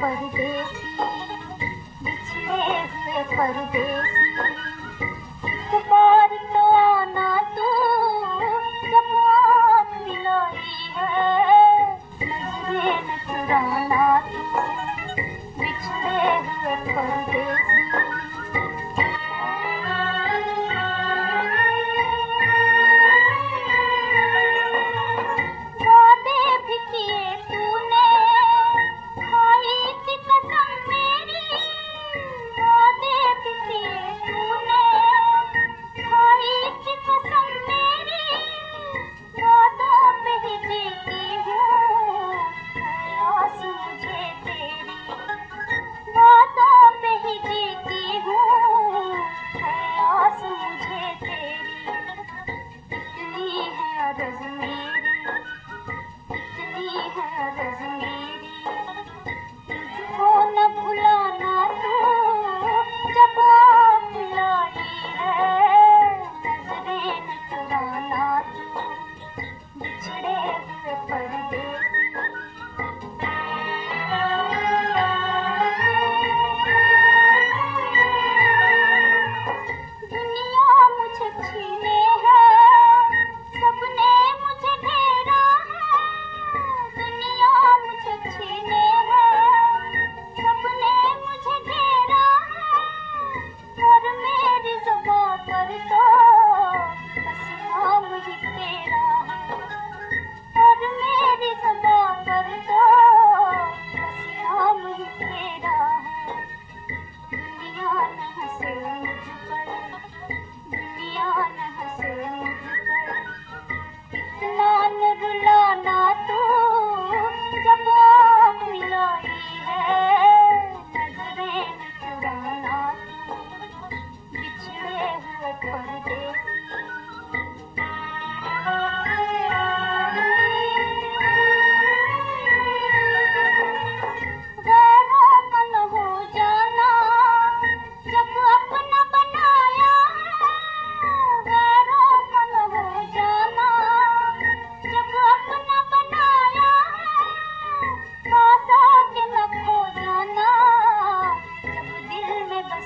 परदेसी बिछड़े तू जब आँख है नजरे तू बिछड़े हुए परदेसी gracias.